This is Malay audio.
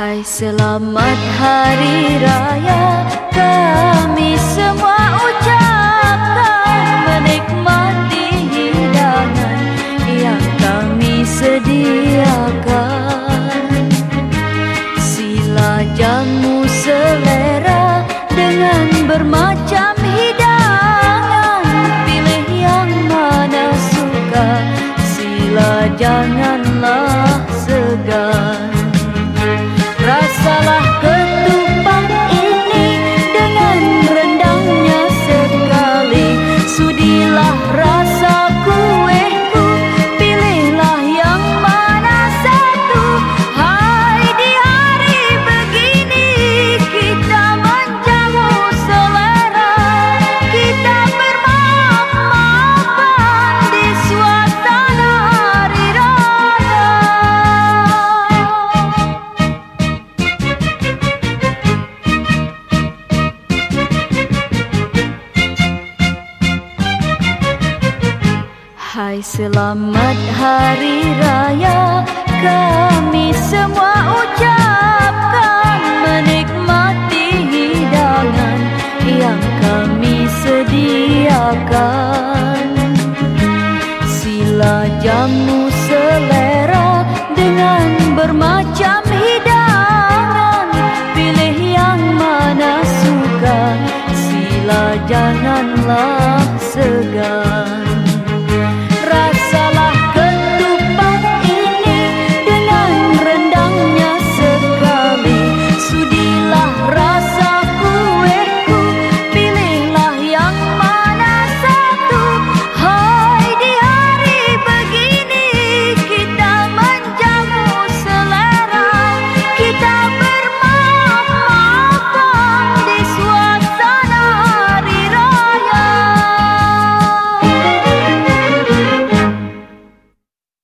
Hai selamat hari raya. Kami semua ucapkan menikmati hidangan yang kami sediakan. Sila jamu selera dengan bermacam hidangan. Pilih yang mana suka sila janganlah segan Hai selamat hari raya. Kami semua ucapkan menikmati hidangan yang kami sediakan. Sila jamu selera dengan bermacam hidangan. Pilih yang mana suka. Sila janganlah segan